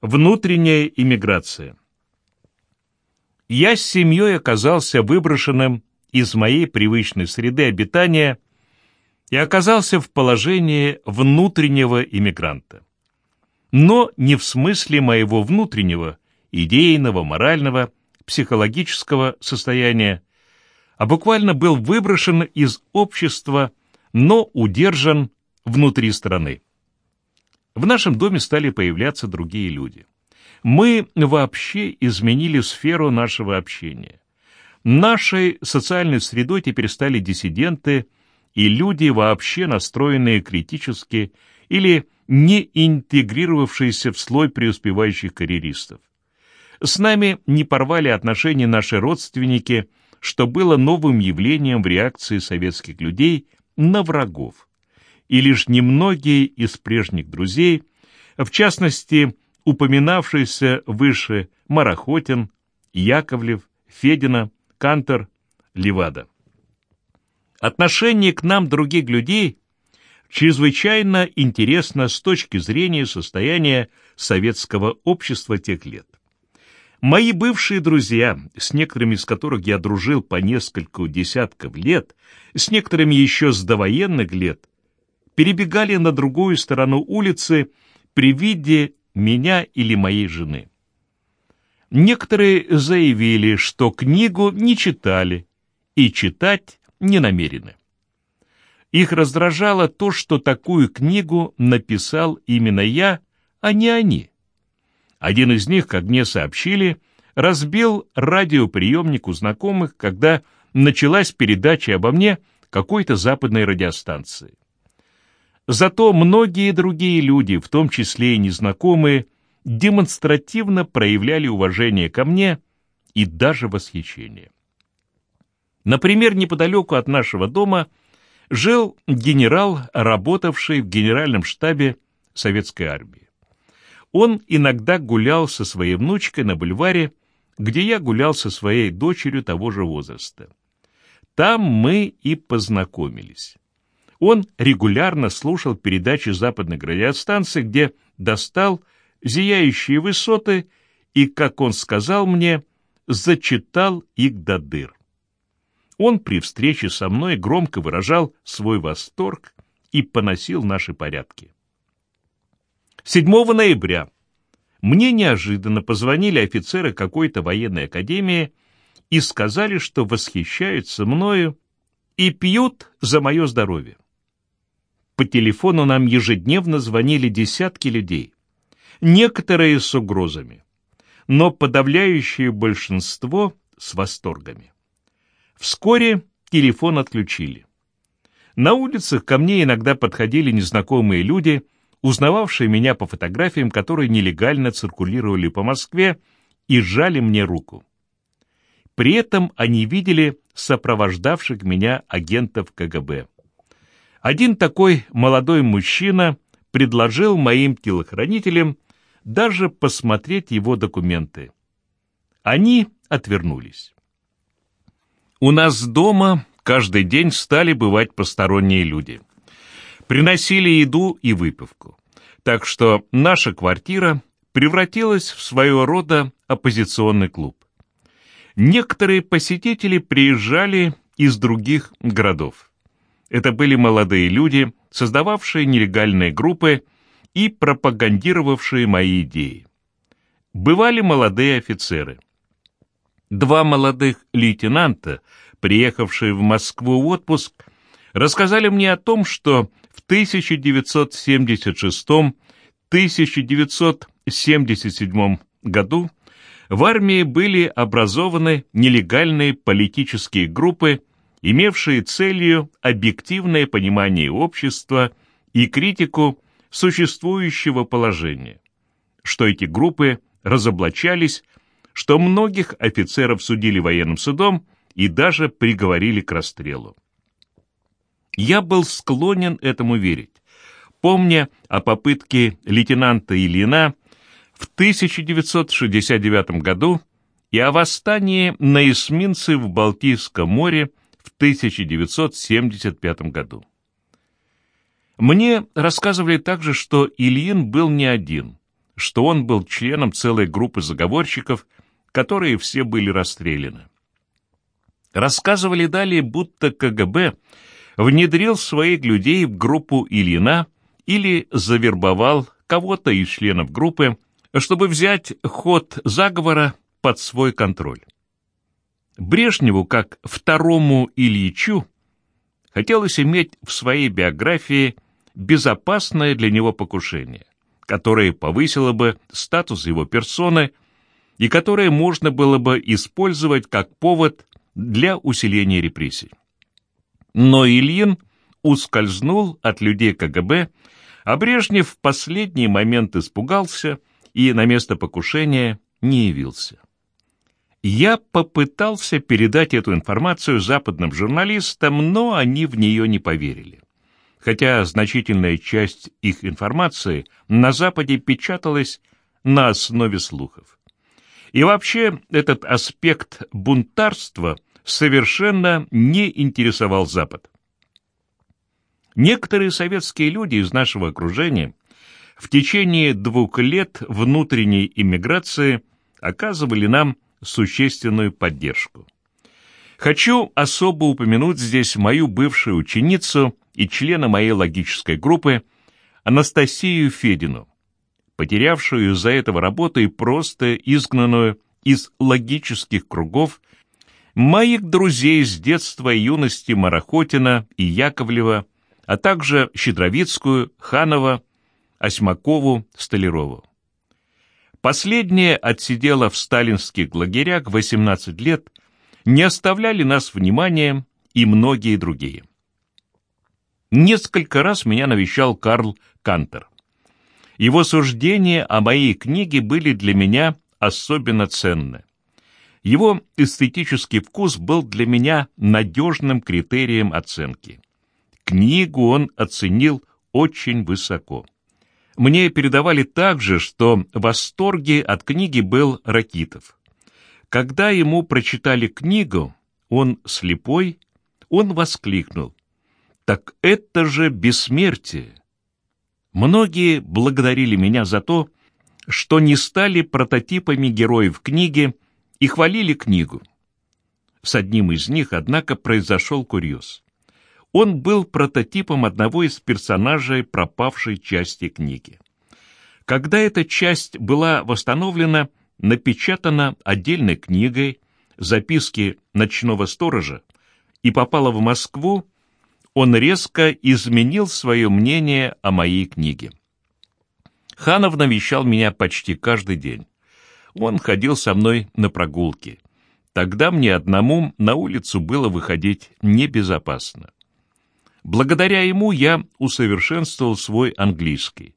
Внутренняя иммиграция. Я с семьей оказался выброшенным из моей привычной среды обитания и оказался в положении внутреннего иммигранта. Но не в смысле моего внутреннего, идейного, морального, психологического состояния, а буквально был выброшен из общества, но удержан внутри страны. В нашем доме стали появляться другие люди. Мы вообще изменили сферу нашего общения. Нашей социальной средой теперь стали диссиденты и люди, вообще настроенные критически или не интегрировавшиеся в слой преуспевающих карьеристов. С нами не порвали отношения наши родственники, что было новым явлением в реакции советских людей на врагов. И лишь немногие из прежних друзей, в частности, упоминавшийся выше Марохотин, Яковлев, Федина, Кантер, Левада. Отношение к нам других людей чрезвычайно интересно с точки зрения состояния советского общества тех лет. Мои бывшие друзья, с некоторыми из которых я дружил по нескольку десятков лет, с некоторыми еще с довоенных лет, перебегали на другую сторону улицы при виде меня или моей жены. Некоторые заявили, что книгу не читали и читать не намерены. Их раздражало то, что такую книгу написал именно я, а не они. Один из них, как мне сообщили, разбил радиоприемник у знакомых, когда началась передача обо мне какой-то западной радиостанции. Зато многие другие люди, в том числе и незнакомые, демонстративно проявляли уважение ко мне и даже восхищение. Например, неподалеку от нашего дома жил генерал, работавший в генеральном штабе советской армии. Он иногда гулял со своей внучкой на бульваре, где я гулял со своей дочерью того же возраста. Там мы и познакомились. Он регулярно слушал передачи западной радиостанции, где достал зияющие высоты и, как он сказал мне, зачитал их до дыр. Он при встрече со мной громко выражал свой восторг и поносил наши порядки. 7 ноября мне неожиданно позвонили офицеры какой-то военной академии и сказали, что восхищаются мною и пьют за мое здоровье. По телефону нам ежедневно звонили десятки людей, некоторые с угрозами, но подавляющее большинство с восторгами. Вскоре телефон отключили. На улицах ко мне иногда подходили незнакомые люди, узнававшие меня по фотографиям, которые нелегально циркулировали по Москве, и сжали мне руку. При этом они видели сопровождавших меня агентов КГБ. Один такой молодой мужчина предложил моим телохранителям даже посмотреть его документы. Они отвернулись. У нас дома каждый день стали бывать посторонние люди. Приносили еду и выпивку. Так что наша квартира превратилась в своего рода оппозиционный клуб. Некоторые посетители приезжали из других городов. Это были молодые люди, создававшие нелегальные группы и пропагандировавшие мои идеи. Бывали молодые офицеры. Два молодых лейтенанта, приехавшие в Москву в отпуск, рассказали мне о том, что в 1976-1977 году в армии были образованы нелегальные политические группы имевшие целью объективное понимание общества и критику существующего положения, что эти группы разоблачались, что многих офицеров судили военным судом и даже приговорили к расстрелу. Я был склонен этому верить, помня о попытке лейтенанта Ильина в 1969 году и о восстании на эсминце в Балтийском море 1975 году. Мне рассказывали также, что Ильин был не один, что он был членом целой группы заговорщиков, которые все были расстреляны. Рассказывали далее, будто КГБ внедрил своих людей в группу Ильина или завербовал кого-то из членов группы, чтобы взять ход заговора под свой контроль. Брежневу, как второму Ильичу, хотелось иметь в своей биографии безопасное для него покушение, которое повысило бы статус его персоны и которое можно было бы использовать как повод для усиления репрессий. Но Ильин ускользнул от людей КГБ, а Брежнев в последний момент испугался и на место покушения не явился. Я попытался передать эту информацию западным журналистам, но они в нее не поверили. Хотя значительная часть их информации на Западе печаталась на основе слухов. И вообще этот аспект бунтарства совершенно не интересовал Запад. Некоторые советские люди из нашего окружения в течение двух лет внутренней иммиграции оказывали нам существенную поддержку. Хочу особо упомянуть здесь мою бывшую ученицу и члена моей логической группы Анастасию Федину, потерявшую из-за этого работу и просто изгнанную из логических кругов моих друзей с детства и юности Марахотина и Яковлева, а также Щедровицкую, Ханова, Осьмакову, Столярову. Последняя отсидела в сталинских лагерях 18 лет, не оставляли нас внимания и многие другие. Несколько раз меня навещал Карл Кантер. Его суждения о моей книге были для меня особенно ценны. Его эстетический вкус был для меня надежным критерием оценки. Книгу он оценил очень высоко. Мне передавали также, что в восторге от книги был Ракитов. Когда ему прочитали книгу, он слепой, он воскликнул. «Так это же бессмертие!» Многие благодарили меня за то, что не стали прототипами героев книги и хвалили книгу. С одним из них, однако, произошел курьез. Он был прототипом одного из персонажей пропавшей части книги. Когда эта часть была восстановлена, напечатана отдельной книгой «Записки ночного сторожа» и попала в Москву, он резко изменил свое мнение о моей книге. Ханов навещал меня почти каждый день. Он ходил со мной на прогулки. Тогда мне одному на улицу было выходить небезопасно. Благодаря ему я усовершенствовал свой английский.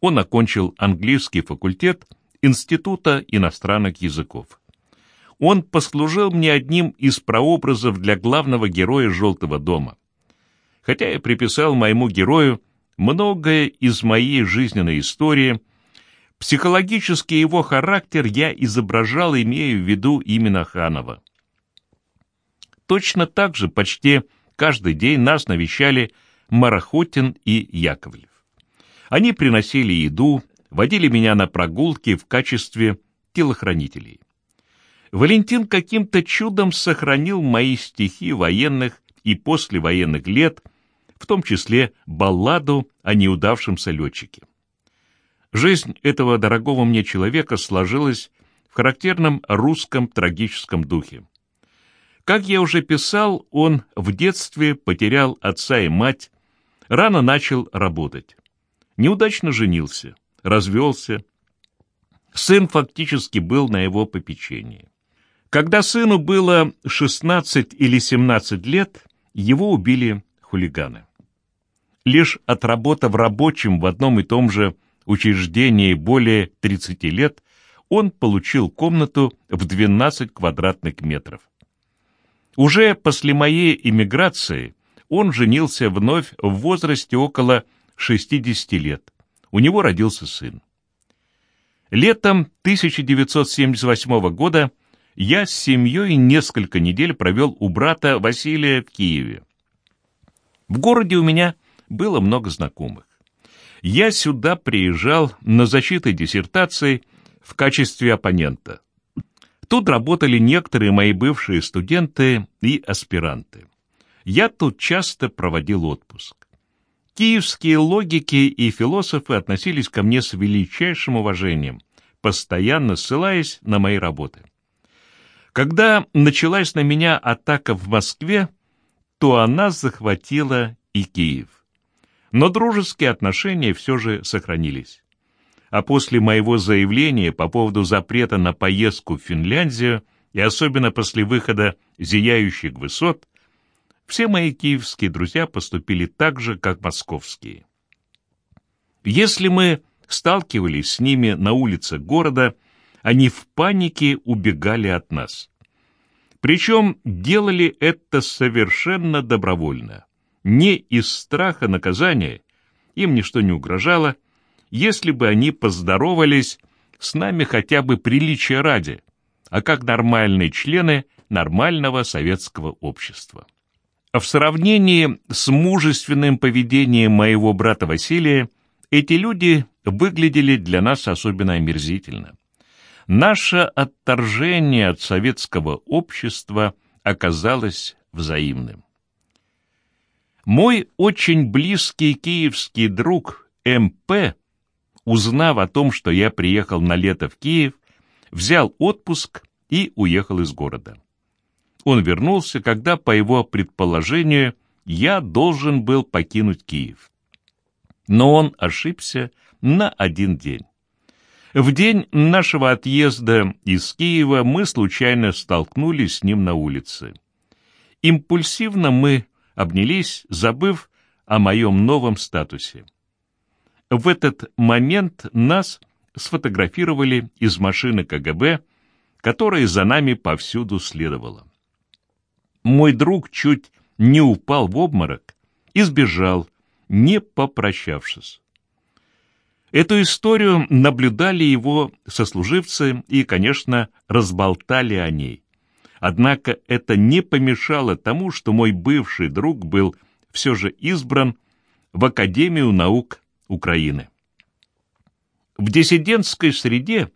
Он окончил английский факультет Института иностранных языков. Он послужил мне одним из прообразов для главного героя «Желтого дома». Хотя я приписал моему герою многое из моей жизненной истории, психологически его характер я изображал, имея в виду именно Ханова. Точно так же почти каждый день нас навещали Марахотин и Яковлев. Они приносили еду, водили меня на прогулки в качестве телохранителей. Валентин каким-то чудом сохранил мои стихи военных и послевоенных лет, в том числе балладу о неудавшемся летчике. Жизнь этого дорогого мне человека сложилась в характерном русском трагическом духе. Как я уже писал, он в детстве потерял отца и мать, рано начал работать. Неудачно женился, развелся. Сын фактически был на его попечении. Когда сыну было 16 или 17 лет, его убили хулиганы. Лишь отработав рабочим в одном и том же учреждении более 30 лет, он получил комнату в 12 квадратных метров. Уже после моей эмиграции он женился вновь в возрасте около 60 лет. У него родился сын. Летом 1978 года я с семьей несколько недель провел у брата Василия в Киеве. В городе у меня было много знакомых. Я сюда приезжал на защиту диссертации в качестве оппонента. Тут работали некоторые мои бывшие студенты и аспиранты. Я тут часто проводил отпуск. Киевские логики и философы относились ко мне с величайшим уважением, постоянно ссылаясь на мои работы. Когда началась на меня атака в Москве, то она захватила и Киев. Но дружеские отношения все же сохранились. А после моего заявления по поводу запрета на поездку в Финляндию и особенно после выхода «Зияющих высот», все мои киевские друзья поступили так же, как московские. Если мы сталкивались с ними на улице города, они в панике убегали от нас. Причем делали это совершенно добровольно. Не из страха наказания, им ничто не угрожало, если бы они поздоровались с нами хотя бы приличия ради, а как нормальные члены нормального советского общества. А в сравнении с мужественным поведением моего брата Василия, эти люди выглядели для нас особенно омерзительно. Наше отторжение от советского общества оказалось взаимным. Мой очень близкий киевский друг МП, узнав о том, что я приехал на лето в Киев, взял отпуск и уехал из города. Он вернулся, когда, по его предположению, я должен был покинуть Киев. Но он ошибся на один день. В день нашего отъезда из Киева мы случайно столкнулись с ним на улице. Импульсивно мы обнялись, забыв о моем новом статусе. В этот момент нас сфотографировали из машины КГБ, которая за нами повсюду следовала. Мой друг чуть не упал в обморок и сбежал, не попрощавшись. Эту историю наблюдали его сослуживцы и, конечно, разболтали о ней. Однако это не помешало тому, что мой бывший друг был все же избран в Академию наук Украины. В диссидентской среде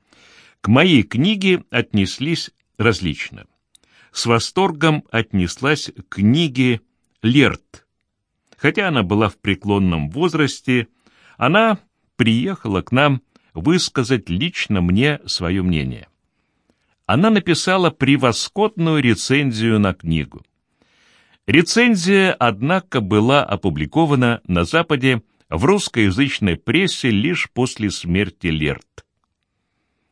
к моей книге отнеслись различно с восторгом отнеслась к книге Лерт. Хотя она была в преклонном возрасте, она приехала к нам высказать лично мне свое мнение. Она написала превосходную рецензию на книгу. Рецензия, однако, была опубликована на Западе в русскоязычной прессе лишь после смерти Лерт.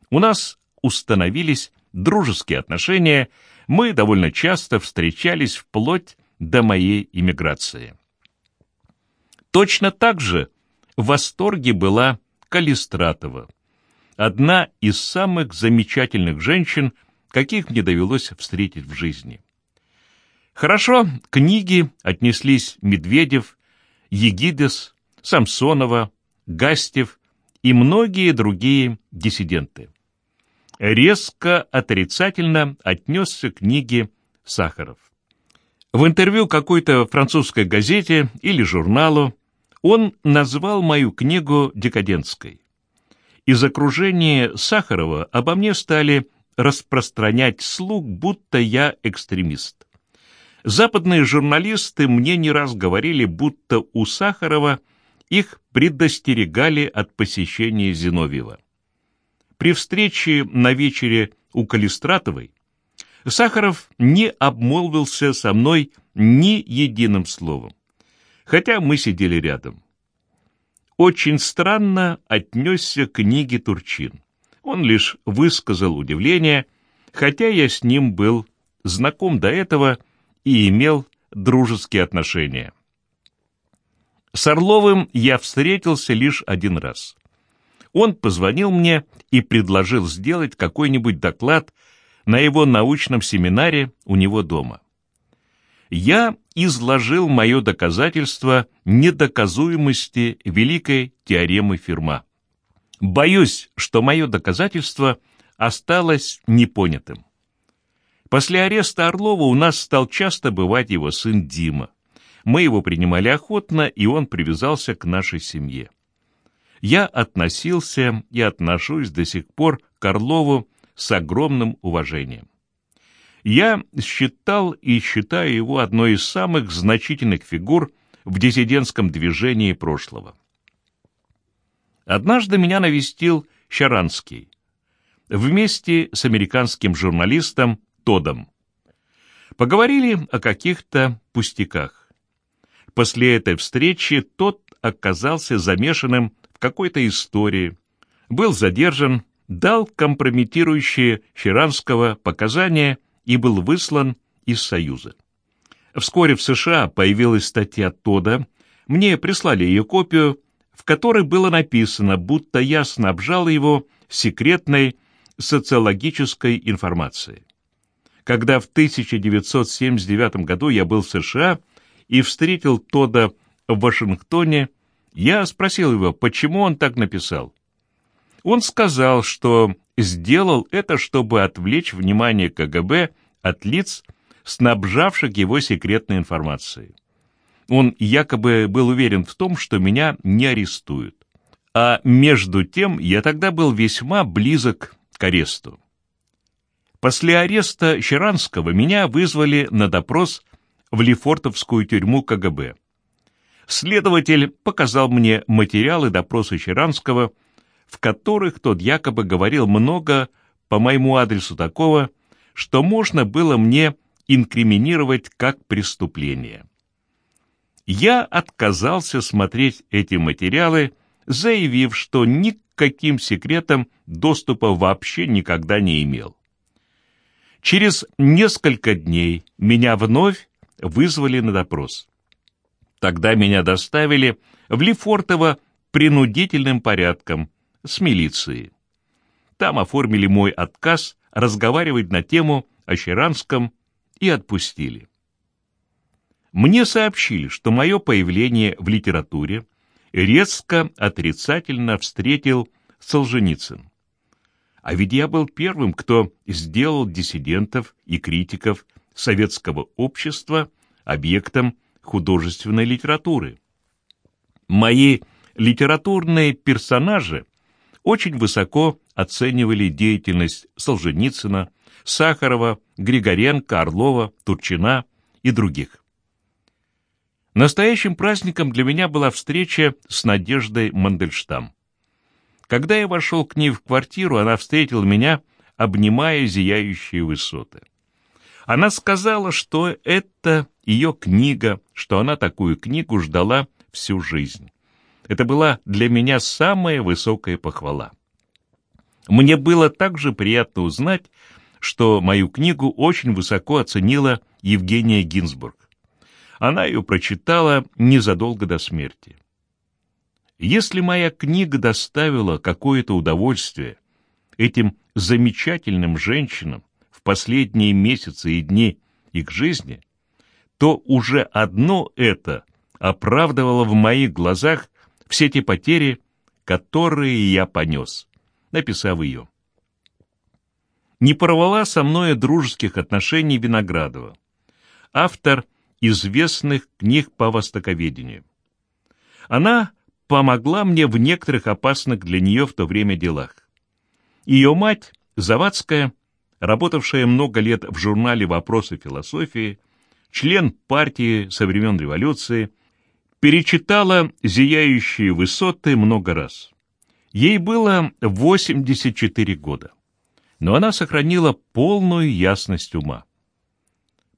У нас установились дружеские отношения мы довольно часто встречались вплоть до моей иммиграции. Точно так же в восторге была Калистратова, одна из самых замечательных женщин, каких мне довелось встретить в жизни. Хорошо, книги отнеслись Медведев, Егидес, Самсонова, Гастев и многие другие диссиденты резко отрицательно отнесся к книге Сахаров. В интервью какой-то французской газете или журналу он назвал мою книгу декадентской. Из окружения Сахарова обо мне стали распространять слух, будто я экстремист. Западные журналисты мне не раз говорили, будто у Сахарова их предостерегали от посещения Зиновьева. При встрече на вечере у Калистратовой Сахаров не обмолвился со мной ни единым словом, хотя мы сидели рядом. Очень странно отнесся к книге Турчин. Он лишь высказал удивление, хотя я с ним был знаком до этого и имел дружеские отношения. С Орловым я встретился лишь один раз. Он позвонил мне и предложил сделать какой-нибудь доклад на его научном семинаре у него дома. Я изложил мое доказательство недоказуемости великой теоремы Ферма. Боюсь, что мое доказательство осталось непонятым. После ареста Орлова у нас стал часто бывать его сын Дима. Мы его принимали охотно, и он привязался к нашей семье. я относился и отношусь до сих пор к Орлову с огромным уважением. Я считал и считаю его одной из самых значительных фигур в диссидентском движении прошлого. Однажды меня навестил Щаранский вместе с американским журналистом Тодом. Поговорили о каких-то пустяках. После этой встречи тот оказался замешанным в какой-то истории, был задержан, дал компрометирующие Щеранского показания и был выслан из Союза. Вскоре в США появилась статья Тода, мне прислали ее копию, в которой было написано, будто я снабжал его секретной социологической информацией. Когда в 1979 году я был в США и встретил Тода в Вашингтоне, я спросил его, почему он так написал. Он сказал, что сделал это, чтобы отвлечь внимание КГБ от лиц, снабжавших его секретной информацией. Он якобы был уверен в том, что меня не арестуют. А между тем я тогда был весьма близок к аресту. После ареста Щеранского меня вызвали на допрос в Лефортовскую тюрьму КГБ. Следователь показал мне материалы допроса Щеранского, в которых тот якобы говорил много по моему адресу такого, что можно было мне инкриминировать как преступление. Я отказался смотреть эти материалы, заявив, что никаким секретом доступа вообще никогда не имел. Через несколько дней меня вновь вызвали на допрос. Тогда меня доставили в Лефортово принудительным порядком с милицией. Там оформили мой отказ разговаривать на тему о Щеранском и отпустили. Мне сообщили, что мое появление в литературе резко отрицательно встретил Солженицын. А ведь я был первым, кто сделал диссидентов и критиков советского общества объектом художественной литературы. Мои литературные персонажи очень высоко оценивали деятельность Солженицына, Сахарова, Григоренко, Орлова, Турчина и других. Настоящим праздником для меня была встреча с Надеждой Мандельштам. Когда я вошел к ней в квартиру, она встретила меня, обнимая зияющие высоты. Она сказала, что это ее книга, что она такую книгу ждала всю жизнь. Это была для меня самая высокая похвала. Мне было также приятно узнать, что мою книгу очень высоко оценила Евгения Гинзбург. Она ее прочитала незадолго до смерти. Если моя книга доставила какое-то удовольствие этим замечательным женщинам, последние месяцы и дни их жизни, то уже одно это оправдывало в моих глазах все те потери, которые я понес, написав ее. Не порвала со мной дружеских отношений Виноградова, автор известных книг по востоковедению. Она помогла мне в некоторых опасных для нее в то время делах. Ее мать, Завадская, работавшая много лет в журнале «Вопросы философии», член партии со времен революции, перечитала «Зияющие высоты» много раз. Ей было 84 года, но она сохранила полную ясность ума.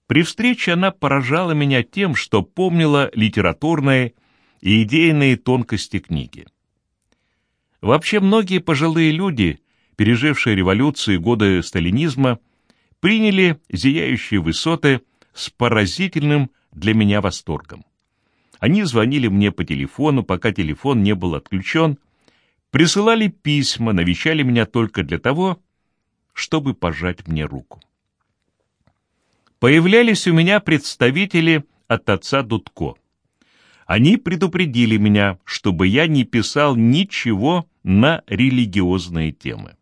При встрече она поражала меня тем, что помнила литературные и идейные тонкости книги. Вообще многие пожилые люди – пережившие революцию годы сталинизма, приняли зияющие высоты с поразительным для меня восторгом. Они звонили мне по телефону, пока телефон не был отключен, присылали письма, навещали меня только для того, чтобы пожать мне руку. Появлялись у меня представители от отца Дудко. Они предупредили меня, чтобы я не писал ничего на религиозные темы.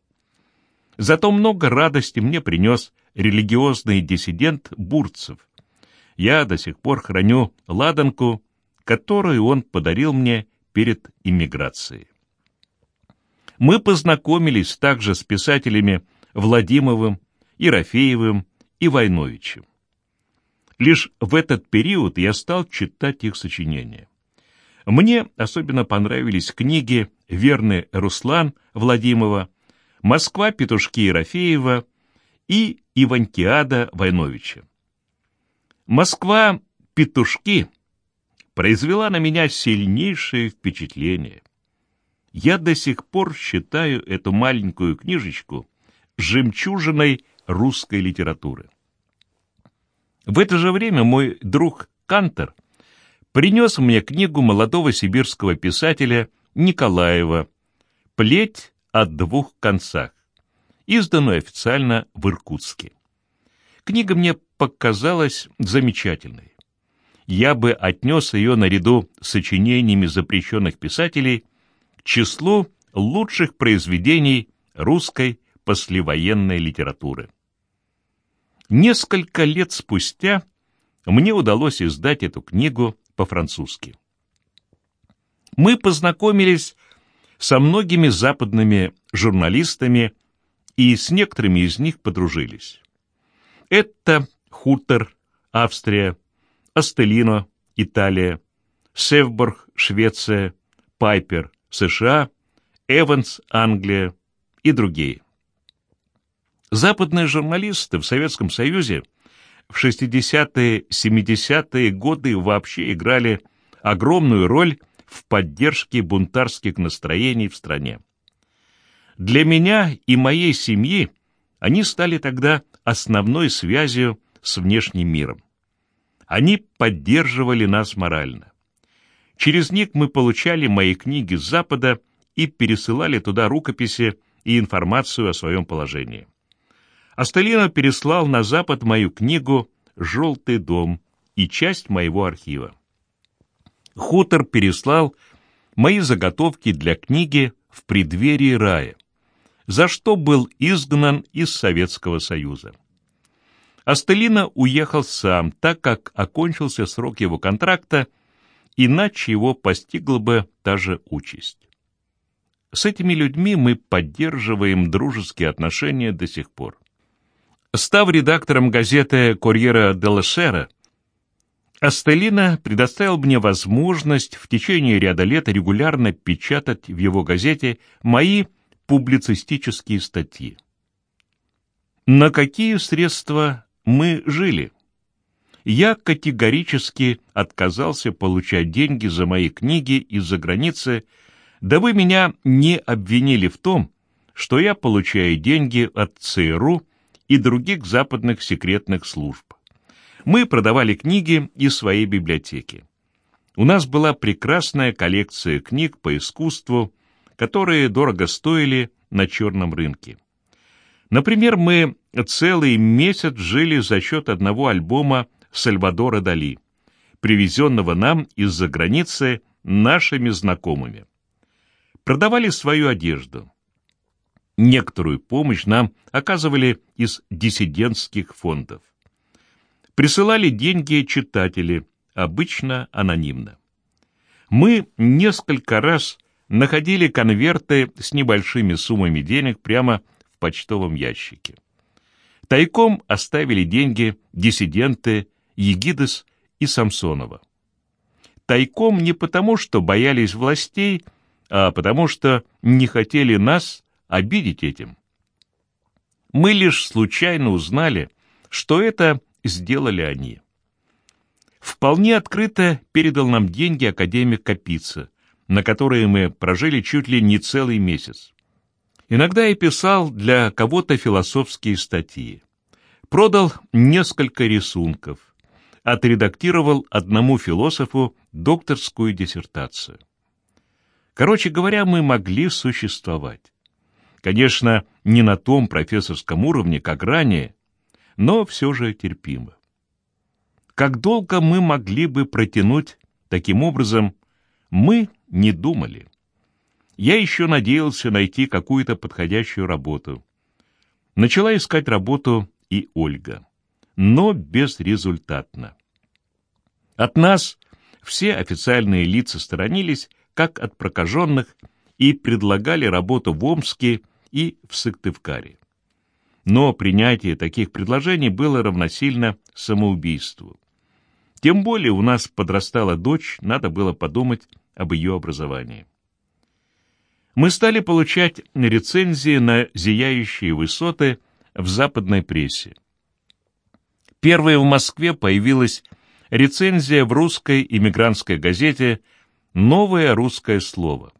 Зато много радости мне принес религиозный диссидент Бурцев. Я до сих пор храню ладанку, которую он подарил мне перед иммиграцией. Мы познакомились также с писателями Владимовым, Ерофеевым и Войновичем. Лишь в этот период я стал читать их сочинения. Мне особенно понравились книги «Верный Руслан» Владимова, «Москва. Петушки» Ерофеева и «Иванькиада» Войновича. «Москва. Петушки» произвела на меня сильнейшее впечатление. Я до сих пор считаю эту маленькую книжечку жемчужиной русской литературы. В это же время мой друг Кантер принес мне книгу молодого сибирского писателя Николаева «Плеть от двух концах», изданную официально в Иркутске. Книга мне показалась замечательной. Я бы отнес ее наряду с сочинениями запрещенных писателей к числу лучших произведений русской послевоенной литературы. Несколько лет спустя мне удалось издать эту книгу по-французски. Мы познакомились со многими западными журналистами и с некоторыми из них подружились. Это Хутер, Австрия, Астелино, Италия, Севборг, Швеция, Пайпер, США, Эванс, Англия и другие. Западные журналисты в Советском Союзе в 60-е, 70-е годы вообще играли огромную роль в поддержке бунтарских настроений в стране. Для меня и моей семьи они стали тогда основной связью с внешним миром. Они поддерживали нас морально. Через них мы получали мои книги с Запада и пересылали туда рукописи и информацию о своем положении. Астелина переслал на Запад мою книгу «Желтый дом» и часть моего архива. Хутор переслал мои заготовки для книги «В преддверии рая», за что был изгнан из Советского Союза. Астелина уехал сам, так как окончился срок его контракта, иначе его постигла бы та же участь. С этими людьми мы поддерживаем дружеские отношения до сих пор. Став редактором газеты «Корьера де Сера», Астелина предоставил мне возможность в течение ряда лет регулярно печатать в его газете мои публицистические статьи. На какие средства мы жили? Я категорически отказался получать деньги за мои книги из-за границы, дабы меня не обвинили в том, что я получаю деньги от ЦРУ и других западных секретных служб. Мы продавали книги из своей библиотеки. У нас была прекрасная коллекция книг по искусству, которые дорого стоили на черном рынке. Например, мы целый месяц жили за счет одного альбома Сальвадора Дали, привезенного нам из-за границы нашими знакомыми. Продавали свою одежду. Некоторую помощь нам оказывали из диссидентских фондов. Присылали деньги читатели, обычно анонимно. Мы несколько раз находили конверты с небольшими суммами денег прямо в почтовом ящике. Тайком оставили деньги диссиденты Егидес и Самсонова. Тайком не потому, что боялись властей, а потому что не хотели нас обидеть этим. Мы лишь случайно узнали, что это сделали они. Вполне открыто передал нам деньги академик Капица, на которые мы прожили чуть ли не целый месяц. Иногда я писал для кого-то философские статьи. Продал несколько рисунков. Отредактировал одному философу докторскую диссертацию. Короче говоря, мы могли существовать. Конечно, не на том профессорском уровне, как ранее, но все же терпимо. Как долго мы могли бы протянуть таким образом, мы не думали. Я еще надеялся найти какую-то подходящую работу. Начала искать работу и Ольга, но безрезультатно. От нас все официальные лица сторонились, как от прокаженных и предлагали работу в Омске и в Сыктывкаре. Но принятие таких предложений было равносильно самоубийству. Тем более у нас подрастала дочь, надо было подумать об ее образовании. Мы стали получать рецензии на зияющие высоты в западной прессе. Первая в Москве появилась рецензия в русской иммигрантской газете «Новое русское слово»,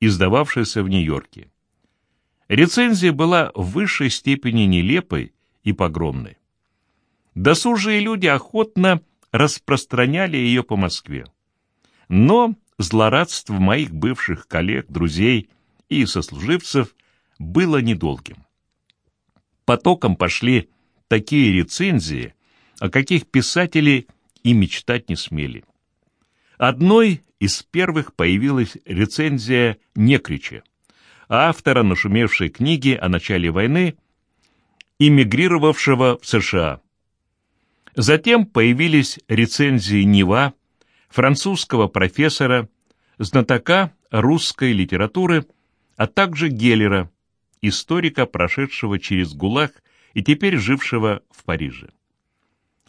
издававшейся в Нью-Йорке. Рецензия была в высшей степени нелепой и погромной. Досужие люди охотно распространяли ее по Москве. Но злорадство моих бывших коллег, друзей и сослуживцев было недолгим. Потоком пошли такие рецензии, о каких писатели и мечтать не смели. Одной из первых появилась рецензия Некрича, автора нашумевшей книги о начале войны, эмигрировавшего в США. Затем появились рецензии Нева, французского профессора, знатока русской литературы, а также Геллера, историка, прошедшего через ГУЛАГ и теперь жившего в Париже.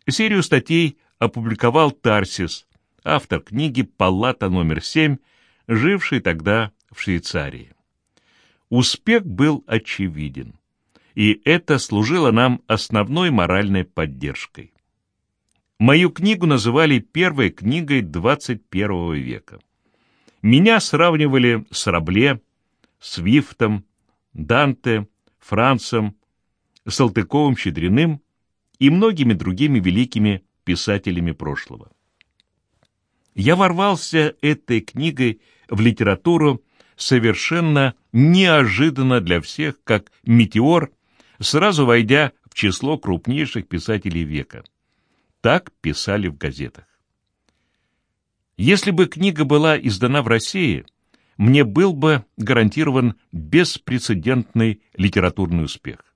Серию статей опубликовал Тарсис, автор книги «Палата номер 7», живший тогда в Швейцарии. Успех был очевиден, и это служило нам основной моральной поддержкой. Мою книгу называли первой книгой 21 века. Меня сравнивали с Рабле, Свифтом, Данте, Францем, Салтыковым-Щедриным и многими другими великими писателями прошлого. Я ворвался этой книгой в литературу совершенно неожиданно для всех, как метеор, сразу войдя в число крупнейших писателей века. Так писали в газетах. Если бы книга была издана в России, мне был бы гарантирован беспрецедентный литературный успех.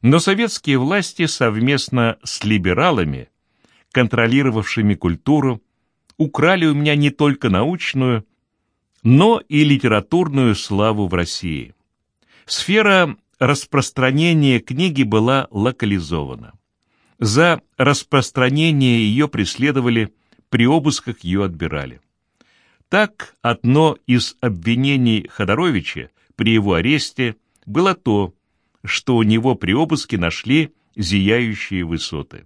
Но советские власти совместно с либералами, контролировавшими культуру, украли у меня не только научную, но и литературную славу в России. Сфера распространения книги была локализована. За распространение ее преследовали, при обысках ее отбирали. Так, одно из обвинений Ходоровича при его аресте было то, что у него при обыске нашли зияющие высоты.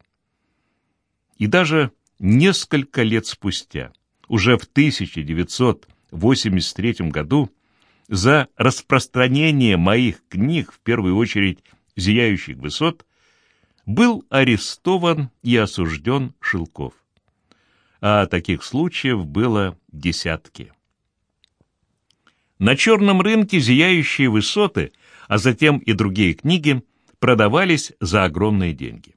И даже несколько лет спустя, уже в 1983 году, за распространение моих книг, в первую очередь «Зияющих высот», был арестован и осужден Шилков. А таких случаев было десятки. На черном рынке «Зияющие высоты» а затем и другие книги продавались за огромные деньги.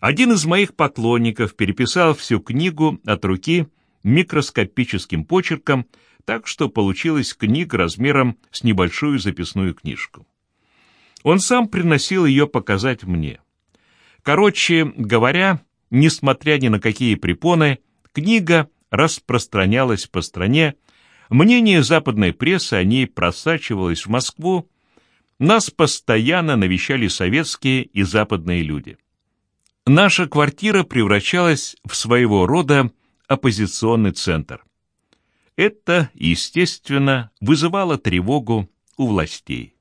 Один из моих поклонников переписал всю книгу от руки микроскопическим почерком, так что получилась книга размером с небольшую записную книжку. Он сам приносил ее показать мне. Короче говоря, несмотря ни на какие препоны, книга распространялась по стране, мнение западной прессы о ней просачивалось в Москву, нас постоянно навещали советские и западные люди. Наша квартира превращалась в своего рода оппозиционный центр. Это, естественно, вызывало тревогу у властей.